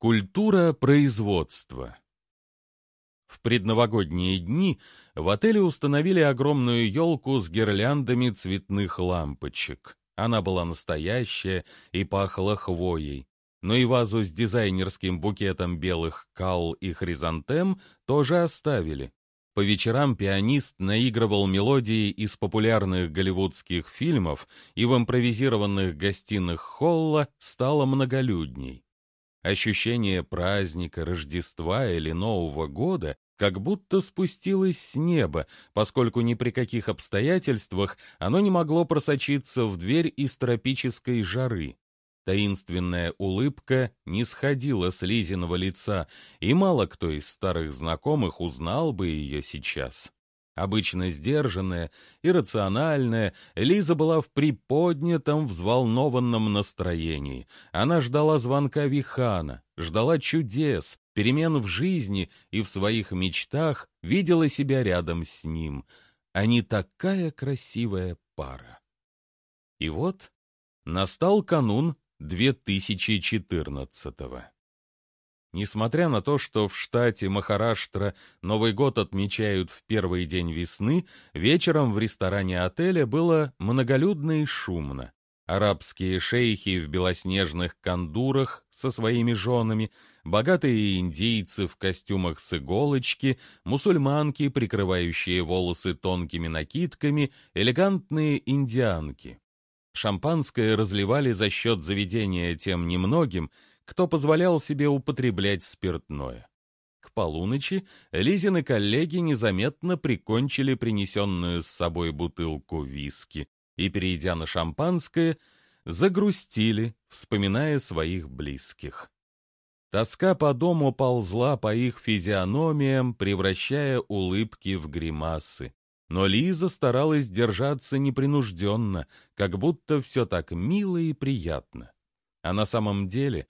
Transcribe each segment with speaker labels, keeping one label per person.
Speaker 1: Культура производства В предновогодние дни в отеле установили огромную елку с гирляндами цветных лампочек. Она была настоящая и пахла хвоей. Но и вазу с дизайнерским букетом белых кал и хризантем тоже оставили. По вечерам пианист наигрывал мелодии из популярных голливудских фильмов, и в импровизированных гостиных холла стало многолюдней. Ощущение праздника, Рождества или Нового года как будто спустилось с неба, поскольку ни при каких обстоятельствах оно не могло просочиться в дверь из тропической жары. Таинственная улыбка не сходила с Лизиного лица, и мало кто из старых знакомых узнал бы ее сейчас. Обычно сдержанная, иррациональная, Лиза была в приподнятом, взволнованном настроении. Она ждала звонка Вихана, ждала чудес, перемен в жизни и в своих мечтах видела себя рядом с ним. Они такая красивая пара. И вот настал канун 2014-го. Несмотря на то, что в штате Махараштра Новый год отмечают в первый день весны, вечером в ресторане отеля было многолюдно и шумно. Арабские шейхи в белоснежных кандурах со своими женами, богатые индийцы в костюмах с иголочки, мусульманки, прикрывающие волосы тонкими накидками, элегантные индианки. Шампанское разливали за счет заведения тем немногим, кто позволял себе употреблять спиртное. К полуночи Лизины коллеги незаметно прикончили принесенную с собой бутылку виски и, перейдя на шампанское, загрустили, вспоминая своих близких. Тоска по дому ползла по их физиономиям, превращая улыбки в гримасы. Но Лиза старалась держаться непринужденно, как будто все так мило и приятно. А на самом деле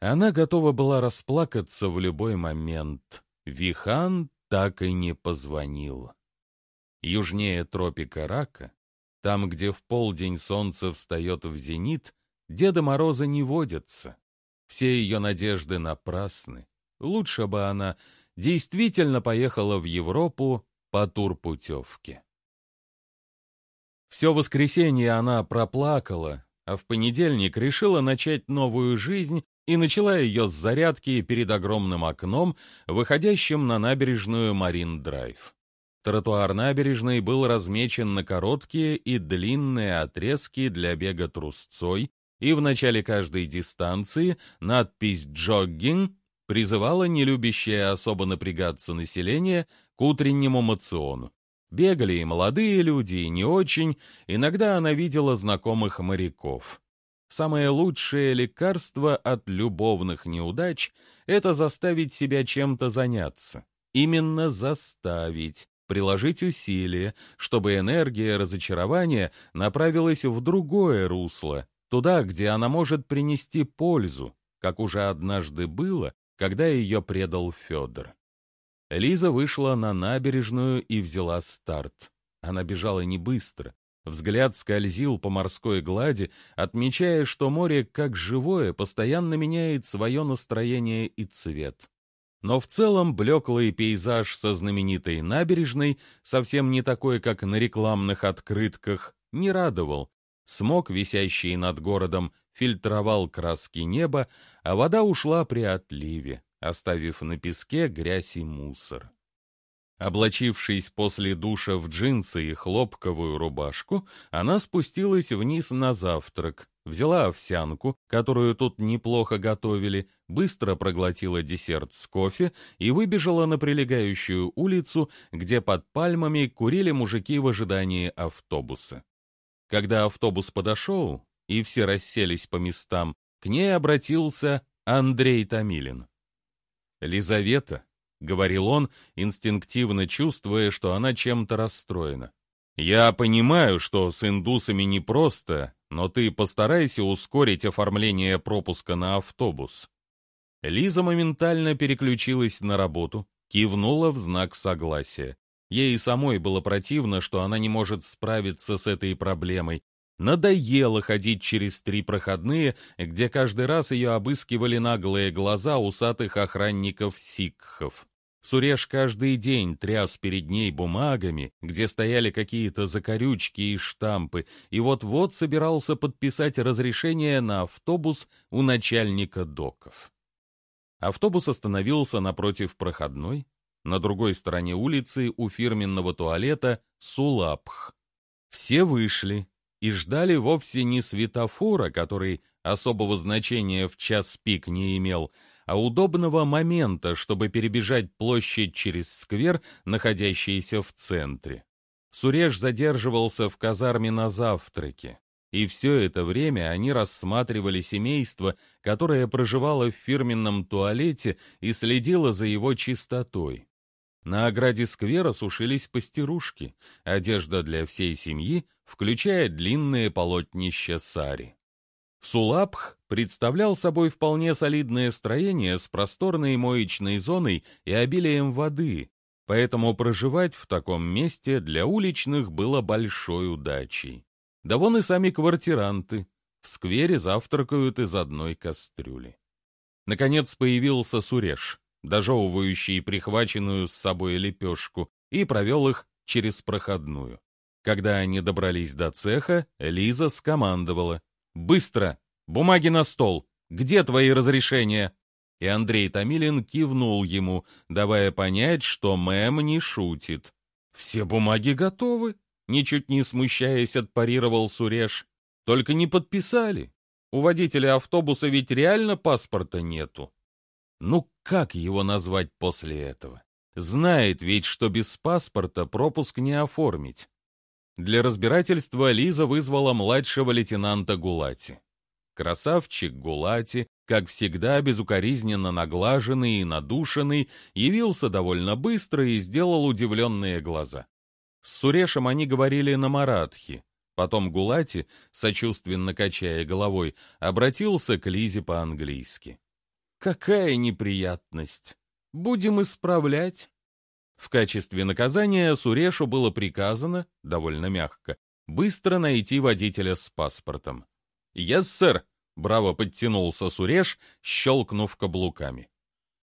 Speaker 1: она готова была расплакаться в любой момент. Вихан так и не позвонил. Южнее тропика Рака, там, где в полдень солнце встает в зенит, Деда Мороза не водятся. Все ее надежды напрасны. Лучше бы она действительно поехала в Европу по турпутевке. Все воскресенье она проплакала, а в понедельник решила начать новую жизнь и начала ее с зарядки перед огромным окном, выходящим на набережную Марин-Драйв. Тротуар набережной был размечен на короткие и длинные отрезки для бега трусцой, и в начале каждой дистанции надпись «Джоггинг» призывала нелюбящее особо напрягаться население к утреннему мациону. Бегали и молодые люди, и не очень, иногда она видела знакомых моряков. Самое лучшее лекарство от любовных неудач — это заставить себя чем-то заняться. Именно заставить, приложить усилия, чтобы энергия разочарования направилась в другое русло, туда, где она может принести пользу, как уже однажды было, когда ее предал Федор. Лиза вышла на набережную и взяла старт. Она бежала не быстро. Взгляд скользил по морской глади, отмечая, что море, как живое, постоянно меняет свое настроение и цвет. Но в целом блеклый пейзаж со знаменитой набережной, совсем не такой, как на рекламных открытках, не радовал. Смог, висящий над городом, фильтровал краски неба, а вода ушла при отливе, оставив на песке грязь и мусор. Облачившись после душа в джинсы и хлопковую рубашку, она спустилась вниз на завтрак, взяла овсянку, которую тут неплохо готовили, быстро проглотила десерт с кофе и выбежала на прилегающую улицу, где под пальмами курили мужики в ожидании автобуса. Когда автобус подошел, и все расселись по местам, к ней обратился Андрей Томилин. «Лизавета», — говорил он, инстинктивно чувствуя, что она чем-то расстроена. «Я понимаю, что с индусами непросто, но ты постарайся ускорить оформление пропуска на автобус». Лиза моментально переключилась на работу, кивнула в знак согласия. Ей самой было противно, что она не может справиться с этой проблемой, Надоело ходить через три проходные, где каждый раз ее обыскивали наглые глаза усатых охранников-сикхов. Суреш каждый день тряс перед ней бумагами, где стояли какие-то закорючки и штампы, и вот-вот собирался подписать разрешение на автобус у начальника доков. Автобус остановился напротив проходной, на другой стороне улицы у фирменного туалета Сулапх. Все вышли и ждали вовсе не светофора, который особого значения в час пик не имел, а удобного момента, чтобы перебежать площадь через сквер, находящийся в центре. Суреш задерживался в казарме на завтраке. И все это время они рассматривали семейство, которое проживало в фирменном туалете и следило за его чистотой. На ограде сквера сушились пастерушки, одежда для всей семьи, включая длинные полотнища сари. Сулапх представлял собой вполне солидное строение с просторной моечной зоной и обилием воды, поэтому проживать в таком месте для уличных было большой удачей. Да вон и сами квартиранты. В сквере завтракают из одной кастрюли. Наконец появился Суреш, дожевывающий прихваченную с собой лепешку, и провел их через проходную. Когда они добрались до цеха, Лиза скомандовала. «Быстро! Бумаги на стол! Где твои разрешения?» И Андрей Томилин кивнул ему, давая понять, что мэм не шутит. «Все бумаги готовы», Ничуть не смущаясь, отпарировал Суреш. Только не подписали. У водителя автобуса ведь реально паспорта нету. Ну как его назвать после этого? Знает ведь, что без паспорта пропуск не оформить. Для разбирательства Лиза вызвала младшего лейтенанта Гулати. Красавчик Гулати, как всегда безукоризненно наглаженный и надушенный, явился довольно быстро и сделал удивленные глаза. С Сурешем они говорили на маратхи. Потом Гулати, сочувственно качая головой, обратился к Лизе по-английски. «Какая неприятность! Будем исправлять!» В качестве наказания Сурешу было приказано, довольно мягко, быстро найти водителя с паспортом. «Yes, сэр!» — браво подтянулся Суреш, щелкнув каблуками.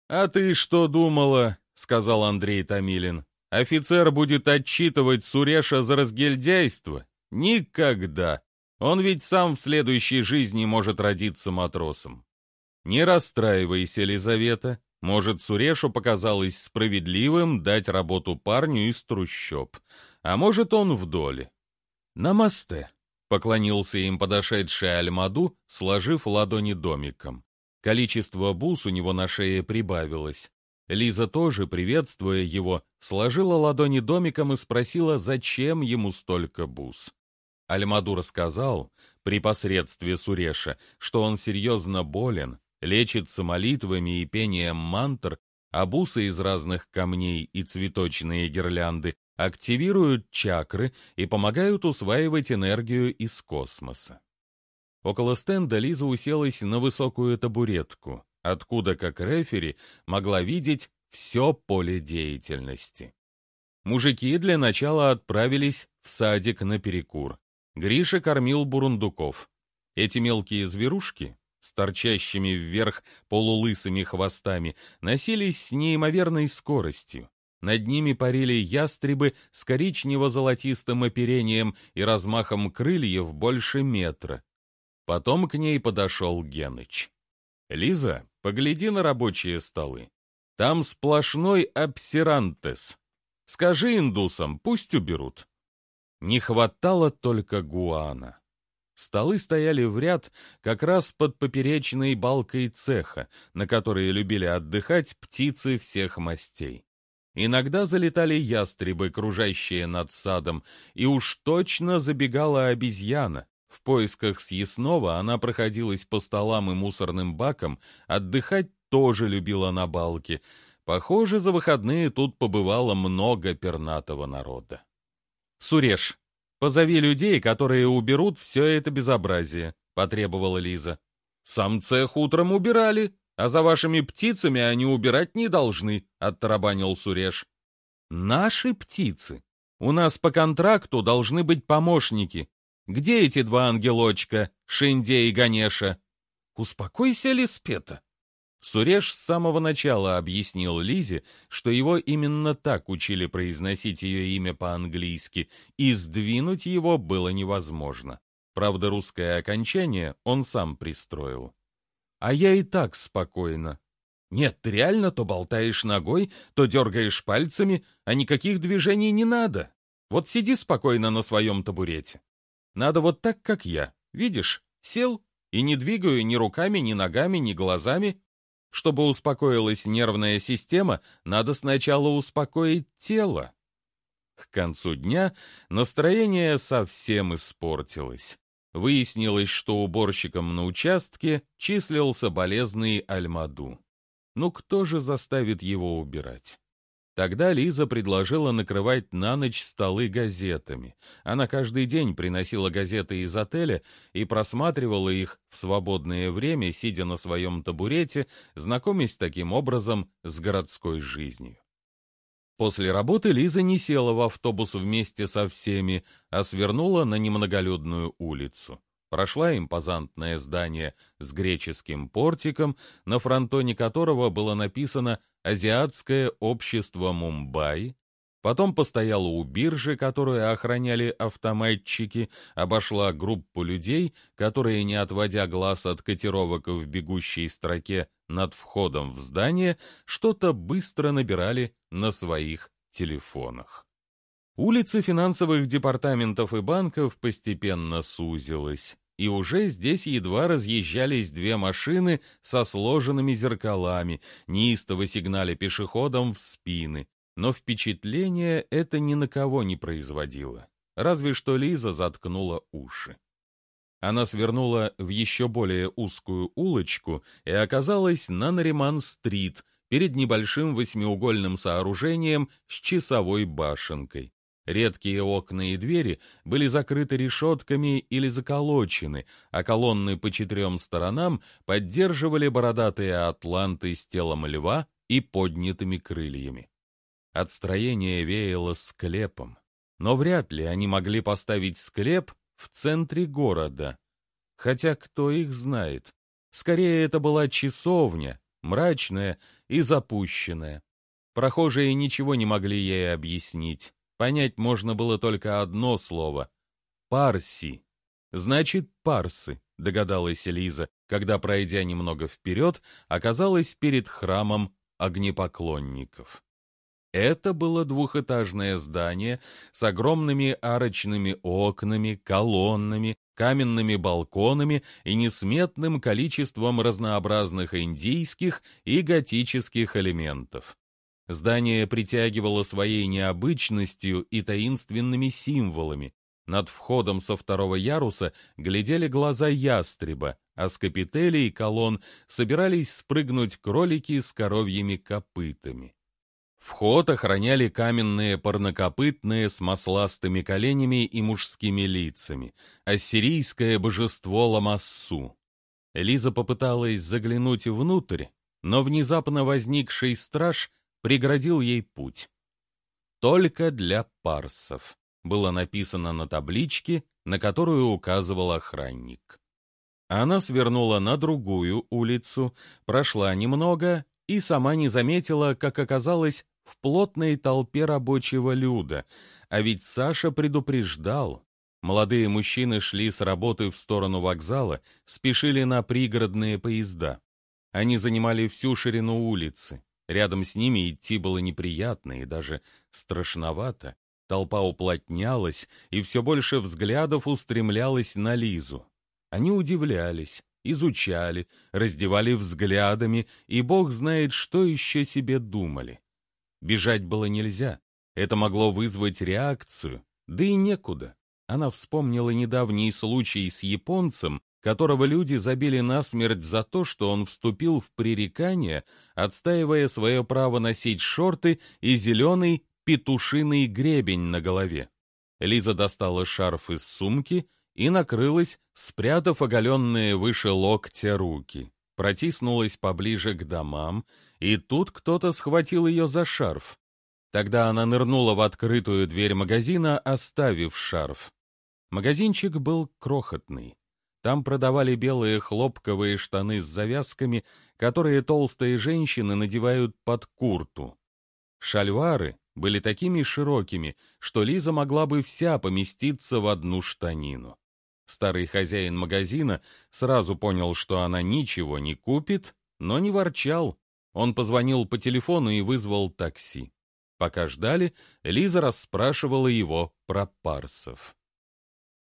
Speaker 1: «А ты что думала?» — сказал Андрей Томилин. Офицер будет отчитывать Суреша за разгильдяйство? Никогда. Он ведь сам в следующей жизни может родиться матросом. Не расстраивайся, Елизавета. Может, Сурешу показалось справедливым дать работу парню из трущоб. А может, он в доле. «Намасте», — поклонился им подошедший Альмаду, сложив ладони домиком. Количество бус у него на шее прибавилось. Лиза тоже, приветствуя его, сложила ладони домиком и спросила, зачем ему столько бус. Альмаду рассказал, при посредстве Суреша, что он серьезно болен, лечится молитвами и пением мантр, а бусы из разных камней и цветочные гирлянды активируют чакры и помогают усваивать энергию из космоса. Около стенда Лиза уселась на высокую табуретку откуда, как рефери, могла видеть все поле деятельности. Мужики для начала отправились в садик на перекур. Гриша кормил бурундуков. Эти мелкие зверушки с торчащими вверх полулысыми хвостами носились с неимоверной скоростью. Над ними парили ястребы с коричнево-золотистым оперением и размахом крыльев больше метра. Потом к ней подошел Геныч. «Лиза, Погляди на рабочие столы. Там сплошной обсерантес. Скажи индусам, пусть уберут. Не хватало только гуана. Столы стояли в ряд как раз под поперечной балкой цеха, на которой любили отдыхать птицы всех мастей. Иногда залетали ястребы, кружащие над садом, и уж точно забегала обезьяна, в поисках съестного она проходилась по столам и мусорным бакам, отдыхать тоже любила на балке. Похоже, за выходные тут побывало много пернатого народа. «Суреш, позови людей, которые уберут все это безобразие», — потребовала Лиза. «Сам цех утром убирали, а за вашими птицами они убирать не должны», — оттарабанил Суреш. «Наши птицы? У нас по контракту должны быть помощники. Где эти два ангелочка, Шинде и Ганеша? Успокойся, Лиспета. Суреш с самого начала объяснил Лизе, что его именно так учили произносить ее имя по-английски, и сдвинуть его было невозможно. Правда, русское окончание он сам пристроил. А я и так спокойно. Нет, ты реально то болтаешь ногой, то дергаешь пальцами, а никаких движений не надо. Вот сиди спокойно на своем табурете. Надо вот так, как я. Видишь, сел и не двигаю ни руками, ни ногами, ни глазами, чтобы успокоилась нервная система, надо сначала успокоить тело. К концу дня настроение совсем испортилось. Выяснилось, что уборщиком на участке числился болезный Альмаду. Ну кто же заставит его убирать? Тогда Лиза предложила накрывать на ночь столы газетами. Она каждый день приносила газеты из отеля и просматривала их в свободное время, сидя на своем табурете, знакомясь таким образом с городской жизнью. После работы Лиза не села в автобус вместе со всеми, а свернула на немноголюдную улицу прошла импозантное здание с греческим портиком, на фронтоне которого было написано «Азиатское общество Мумбаи», потом постояла у биржи, которую охраняли автоматчики, обошла группу людей, которые, не отводя глаз от котировок в бегущей строке над входом в здание, что-то быстро набирали на своих телефонах. Улицы финансовых департаментов и банков постепенно сузилась и уже здесь едва разъезжались две машины со сложенными зеркалами, неистово сигнали пешеходам в спины. Но впечатление это ни на кого не производило. Разве что Лиза заткнула уши. Она свернула в еще более узкую улочку и оказалась на Нариман-стрит, перед небольшим восьмиугольным сооружением с часовой башенкой. Редкие окна и двери были закрыты решетками или заколочены, а колонны по четырем сторонам поддерживали бородатые атланты с телом льва и поднятыми крыльями. От строения веяло склепом, но вряд ли они могли поставить склеп в центре города. Хотя кто их знает? Скорее, это была часовня, мрачная и запущенная. Прохожие ничего не могли ей объяснить. Понять можно было только одно слово — «парси». Значит, парсы, догадалась Лиза, когда, пройдя немного вперед, оказалась перед храмом огнепоклонников. Это было двухэтажное здание с огромными арочными окнами, колоннами, каменными балконами и несметным количеством разнообразных индийских и готических элементов. Здание притягивало своей необычностью и таинственными символами. Над входом со второго яруса глядели глаза ястреба, а с капителей колонн собирались спрыгнуть кролики с коровьими копытами. Вход охраняли каменные парнокопытные с масластыми коленями и мужскими лицами, ассирийское божество Ламассу. Лиза попыталась заглянуть внутрь, но внезапно возникший страж преградил ей путь. «Только для парсов» было написано на табличке, на которую указывал охранник. Она свернула на другую улицу, прошла немного и сама не заметила, как оказалась в плотной толпе рабочего люда, а ведь Саша предупреждал. Молодые мужчины шли с работы в сторону вокзала, спешили на пригородные поезда. Они занимали всю ширину улицы. Рядом с ними идти было неприятно и даже страшновато. Толпа уплотнялась, и все больше взглядов устремлялось на Лизу. Они удивлялись, изучали, раздевали взглядами, и бог знает, что еще себе думали. Бежать было нельзя, это могло вызвать реакцию, да и некуда. Она вспомнила недавний случай с японцем, которого люди забили насмерть за то, что он вступил в пререкание, отстаивая свое право носить шорты и зеленый петушиный гребень на голове. Лиза достала шарф из сумки и накрылась, спрятав оголенные выше локтя руки. Протиснулась поближе к домам, и тут кто-то схватил ее за шарф. Тогда она нырнула в открытую дверь магазина, оставив шарф. Магазинчик был крохотный. Там продавали белые хлопковые штаны с завязками, которые толстые женщины надевают под курту. Шальвары были такими широкими, что Лиза могла бы вся поместиться в одну штанину. Старый хозяин магазина сразу понял, что она ничего не купит, но не ворчал. Он позвонил по телефону и вызвал такси. Пока ждали, Лиза расспрашивала его про парсов.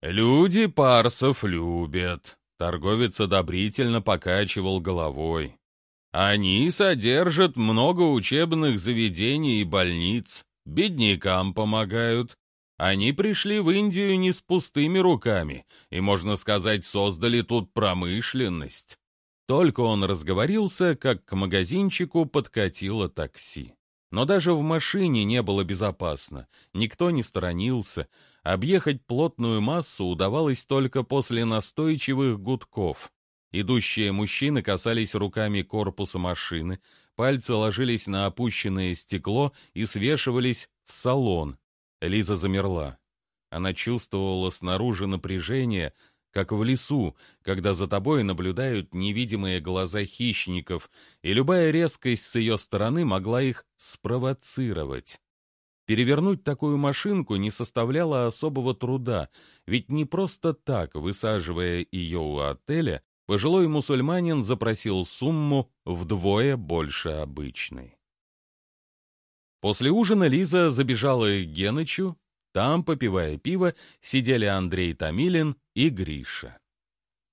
Speaker 1: «Люди парсов любят», — торговец одобрительно покачивал головой. «Они содержат много учебных заведений и больниц, беднякам помогают, они пришли в Индию не с пустыми руками и, можно сказать, создали тут промышленность. Только он разговорился, как к магазинчику подкатило такси. Но даже в машине не было безопасно, никто не сторонился. Объехать плотную массу удавалось только после настойчивых гудков. Идущие мужчины касались руками корпуса машины, пальцы ложились на опущенное стекло и свешивались в салон, Лиза замерла. Она чувствовала снаружи напряжение, как в лесу, когда за тобой наблюдают невидимые глаза хищников, и любая резкость с ее стороны могла их спровоцировать. Перевернуть такую машинку не составляло особого труда, ведь не просто так, высаживая ее у отеля, пожилой мусульманин запросил сумму вдвое больше обычной. После ужина Лиза забежала к Генычу. Там, попивая пиво, сидели Андрей Томилин и Гриша.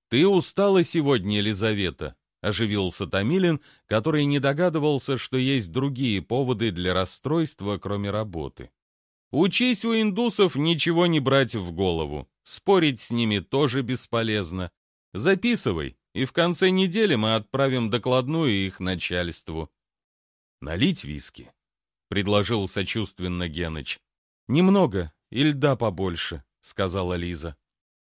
Speaker 1: «Ты устала сегодня, Елизавета?» — оживился Томилин, который не догадывался, что есть другие поводы для расстройства, кроме работы. «Учись у индусов ничего не брать в голову. Спорить с ними тоже бесполезно. Записывай, и в конце недели мы отправим докладную их начальству». «Налить виски?» предложил сочувственно Геныч. Немного, и льда побольше, сказала Лиза.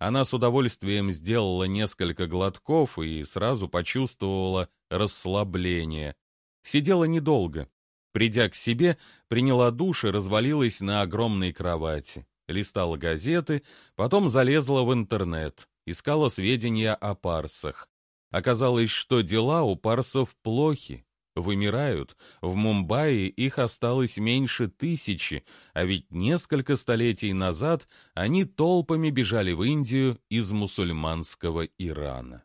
Speaker 1: Она с удовольствием сделала несколько глотков и сразу почувствовала расслабление. Сидела недолго. Придя к себе, приняла душ и развалилась на огромной кровати. Листала газеты, потом залезла в интернет, искала сведения о парсах. Оказалось, что дела у парсов плохи вымирают. В Мумбаи их осталось меньше тысячи, а ведь несколько столетий назад они толпами бежали в Индию из мусульманского Ирана.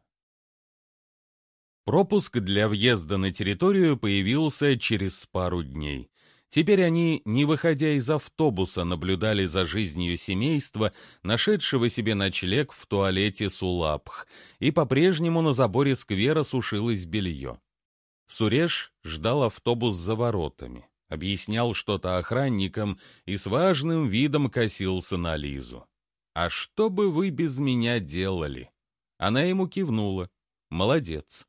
Speaker 1: Пропуск для въезда на территорию появился через пару дней. Теперь они, не выходя из автобуса, наблюдали за жизнью семейства, нашедшего себе ночлег в туалете Сулапх, и по-прежнему на заборе сквера сушилось белье. Суреш ждал автобус за воротами, объяснял что-то охранникам и с важным видом косился на Лизу. «А что бы вы без меня делали?» Она ему кивнула. «Молодец».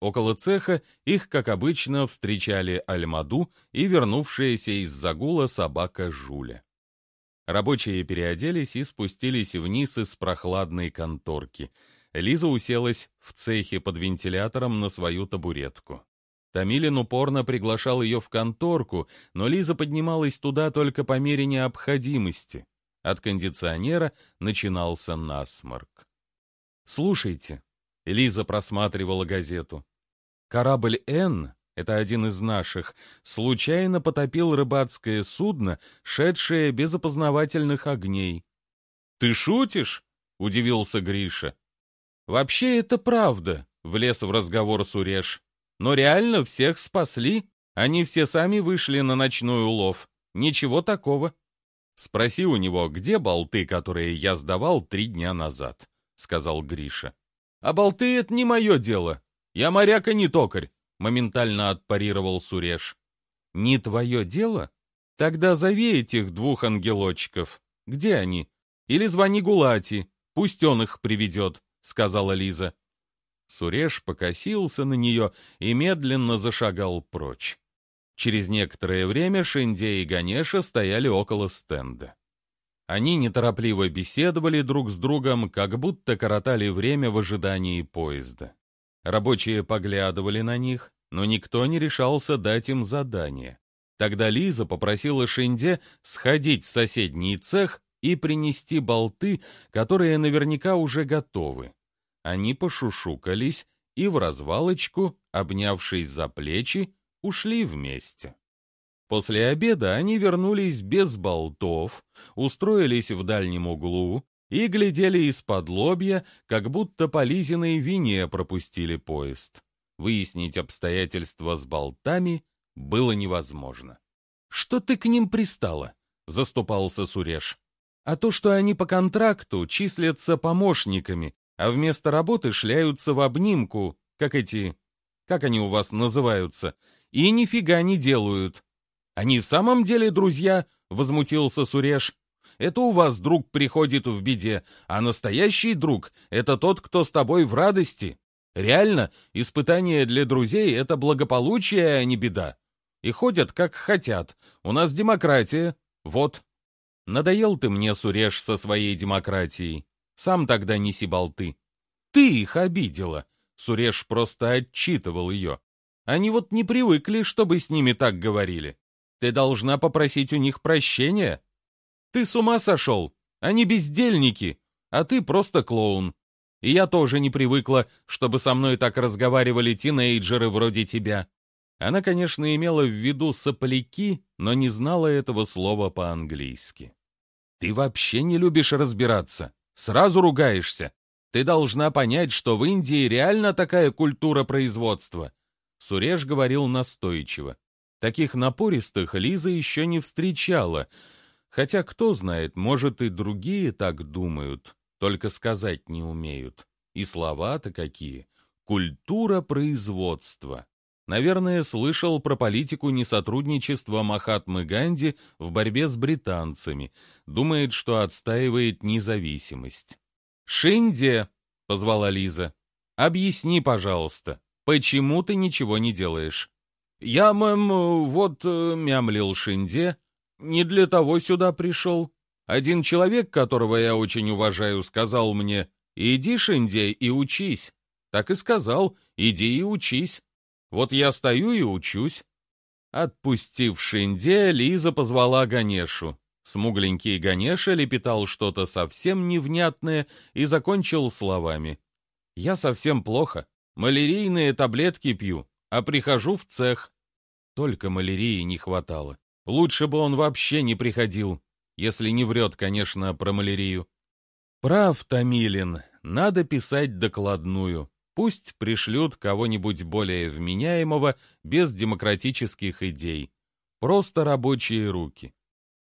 Speaker 1: Около цеха их, как обычно, встречали Альмаду и вернувшаяся из загула собака Жуля. Рабочие переоделись и спустились вниз из прохладной конторки — Лиза уселась в цехе под вентилятором на свою табуретку. Томилин упорно приглашал ее в конторку, но Лиза поднималась туда только по мере необходимости. От кондиционера начинался насморк. «Слушайте», — Лиза просматривала газету, — «корабль «Н» — это один из наших, случайно потопил рыбацкое судно, шедшее без опознавательных огней». «Ты шутишь?» — удивился Гриша. «Вообще это правда», — влез в разговор Суреш. «Но реально всех спасли. Они все сами вышли на ночной улов. Ничего такого». «Спроси у него, где болты, которые я сдавал три дня назад», — сказал Гриша. «А болты — это не мое дело. Я моряк, а не токарь», — моментально отпарировал Суреш. «Не твое дело? Тогда зови этих двух ангелочков. Где они? Или звони Гулати, пусть он их приведет сказала Лиза. Суреш покосился на нее и медленно зашагал прочь. Через некоторое время Шиндя и Ганеша стояли около стенда. Они неторопливо беседовали друг с другом, как будто коротали время в ожидании поезда. Рабочие поглядывали на них, но никто не решался дать им задание. Тогда Лиза попросила Шинде сходить в соседний цех и принести болты, которые наверняка уже готовы. Они пошушукались и в развалочку, обнявшись за плечи, ушли вместе. После обеда они вернулись без болтов, устроились в дальнем углу и глядели из-под лобья, как будто по Лизиной вине пропустили поезд. Выяснить обстоятельства с болтами было невозможно. «Что ты к ним пристала?» — заступался Суреш. «А то, что они по контракту числятся помощниками, а вместо работы шляются в обнимку, как эти... как они у вас называются, и нифига не делают. Они в самом деле друзья?» — возмутился Суреш. «Это у вас друг приходит в беде, а настоящий друг — это тот, кто с тобой в радости. Реально, испытание для друзей — это благополучие, а не беда. И ходят, как хотят. У нас демократия. Вот. Надоел ты мне, Суреш, со своей демократией. Сам тогда неси болты. Ты их обидела. Суреш просто отчитывал ее. Они вот не привыкли, чтобы с ними так говорили. Ты должна попросить у них прощения. Ты с ума сошел? Они бездельники, а ты просто клоун. И я тоже не привыкла, чтобы со мной так разговаривали тинейджеры вроде тебя. Она, конечно, имела в виду сопляки, но не знала этого слова по-английски. Ты вообще не любишь разбираться. Сразу ругаешься. Ты должна понять, что в Индии реально такая культура производства. Суреш говорил настойчиво. Таких напористых Лиза еще не встречала. Хотя, кто знает, может, и другие так думают, только сказать не умеют. И слова-то какие. Культура производства. Наверное, слышал про политику несотрудничества Махатмы Ганди в борьбе с британцами. Думает, что отстаивает независимость. «Шинде!» — позвала Лиза. «Объясни, пожалуйста, почему ты ничего не делаешь?» «Я, мэм, вот...» э, — мямлил Шинде. «Не для того сюда пришел. Один человек, которого я очень уважаю, сказал мне, «Иди, Шинде, и учись». Так и сказал, «Иди и учись». Вот я стою и учусь. Отпустив Шинде, Лиза позвала Ганешу. Смугленький Ганеша лепетал что-то совсем невнятное и закончил словами. «Я совсем плохо. Малярийные таблетки пью, а прихожу в цех». Только малярии не хватало. Лучше бы он вообще не приходил, если не врет, конечно, про малярию. Прав, Томилин, надо писать докладную. Пусть пришлют кого-нибудь более вменяемого, без демократических идей. Просто рабочие руки.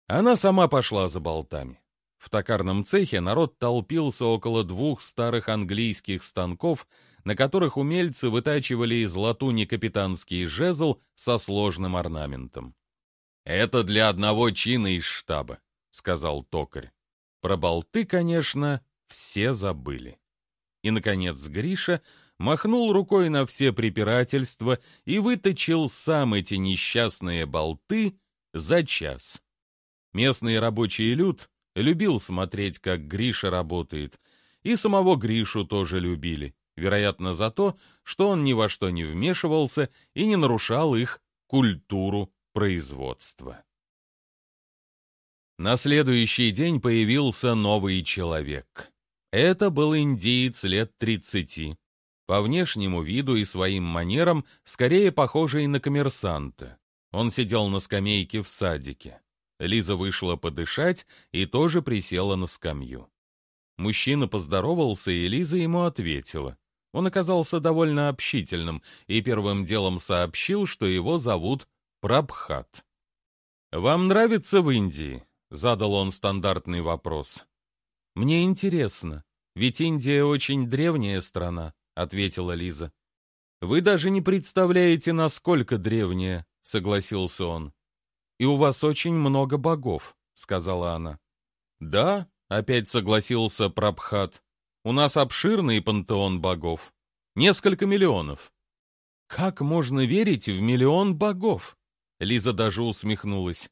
Speaker 1: Она сама пошла за болтами. В токарном цехе народ толпился около двух старых английских станков, на которых умельцы вытачивали из латуни капитанский жезл со сложным орнаментом. «Это для одного чина из штаба», — сказал токарь. Про болты, конечно, все забыли. И, наконец, Гриша махнул рукой на все препирательства и выточил сам эти несчастные болты за час. Местный рабочий люд любил смотреть, как Гриша работает, и самого Гришу тоже любили, вероятно, за то, что он ни во что не вмешивался и не нарушал их культуру производства. На следующий день появился новый человек. Это был индиец лет тридцати, по внешнему виду и своим манерам скорее похожий на коммерсанта. Он сидел на скамейке в садике. Лиза вышла подышать и тоже присела на скамью. Мужчина поздоровался, и Лиза ему ответила. Он оказался довольно общительным и первым делом сообщил, что его зовут Прабхат. «Вам нравится в Индии?» — задал он стандартный вопрос. «Мне интересно, ведь Индия очень древняя страна», — ответила Лиза. «Вы даже не представляете, насколько древняя», — согласился он. «И у вас очень много богов», — сказала она. «Да», — опять согласился Прабхат. «У нас обширный пантеон богов. Несколько миллионов». «Как можно верить в миллион богов?» Лиза даже усмехнулась.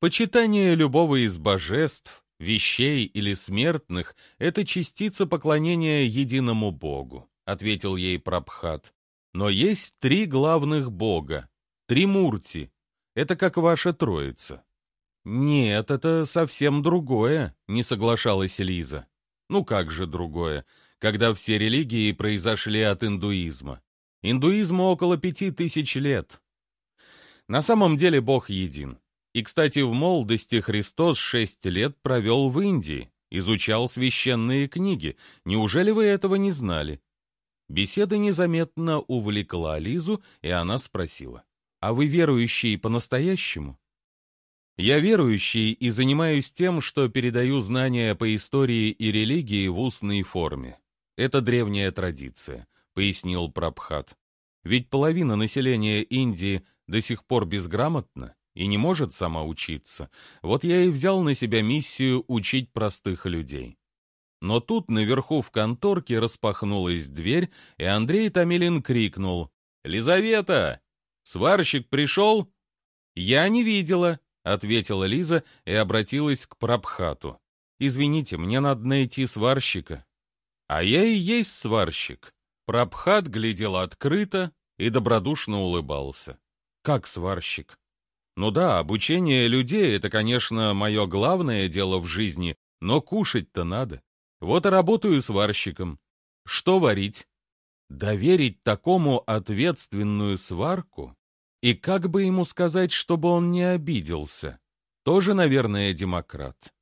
Speaker 1: «Почитание любого из божеств, вещей или смертных — это частица поклонения единому Богу», — ответил ей Прабхат. «Но есть три главных Бога, три мурти. Это как ваша троица. «Нет, это совсем другое», — не соглашалась Лиза. «Ну как же другое, когда все религии произошли от индуизма? Индуизму около пяти тысяч лет. На самом деле Бог един. И, кстати, в молодости Христос шесть лет провел в Индии, изучал священные книги. Неужели вы этого не знали?» Беседа незаметно увлекла Лизу, и она спросила, «А вы верующий по-настоящему?» Я верующий и занимаюсь тем, что передаю знания по истории и религии в устной форме. Это древняя традиция, пояснил Прабхат. Ведь половина населения Индии до сих пор безграмотна и не может сама учиться. Вот я и взял на себя миссию учить простых людей. Но тут наверху в конторке распахнулась дверь, и Андрей Томилин крикнул. «Лизавета! Сварщик пришел?» «Я не видела», ответила Лиза и обратилась к Прабхату. Извините, мне надо найти сварщика. А я и есть сварщик. Прабхат глядел открыто и добродушно улыбался. Как сварщик? Ну да, обучение людей — это, конечно, мое главное дело в жизни, но кушать-то надо. Вот и работаю сварщиком. Что варить? Доверить такому ответственную сварку и как бы ему сказать, чтобы он не обиделся? Тоже, наверное, демократ.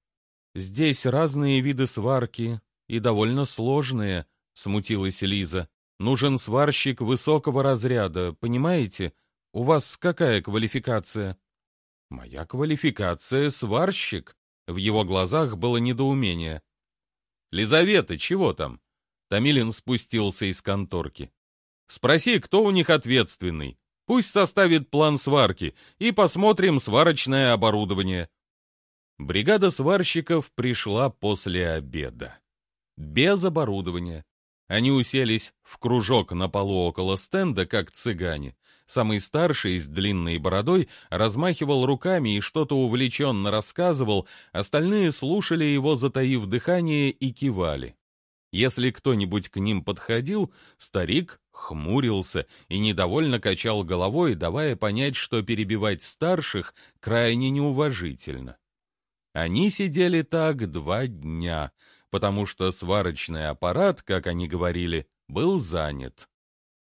Speaker 1: Здесь разные виды сварки и довольно сложные, смутилась Лиза. Нужен сварщик высокого разряда, понимаете? У вас какая квалификация? Моя квалификация — сварщик. В его глазах было недоумение. «Лизавета, чего там?» Томилин спустился из конторки. «Спроси, кто у них ответственный. Пусть составит план сварки, и посмотрим сварочное оборудование. Бригада сварщиков пришла после обеда. Без оборудования. Они уселись в кружок на полу около стенда, как цыгане. Самый старший с длинной бородой размахивал руками и что-то увлеченно рассказывал, остальные слушали его, затаив дыхание, и кивали. Если кто-нибудь к ним подходил, старик хмурился и недовольно качал головой, давая понять, что перебивать старших крайне неуважительно. Они сидели так два дня, потому что сварочный аппарат, как они говорили, был занят.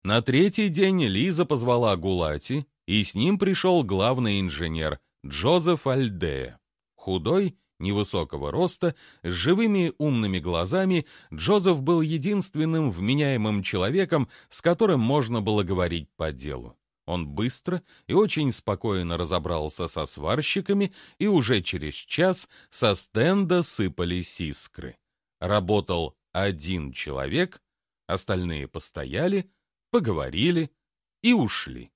Speaker 1: На третий день Лиза позвала Гулати, и с ним пришел главный инженер Джозеф Альдея. Худой невысокого роста, с живыми умными глазами, Джозеф был единственным вменяемым человеком, с которым можно было говорить по делу. Он быстро и очень спокойно разобрался со сварщиками, и уже через час со стенда сыпались искры. Работал один человек, остальные постояли, поговорили и ушли.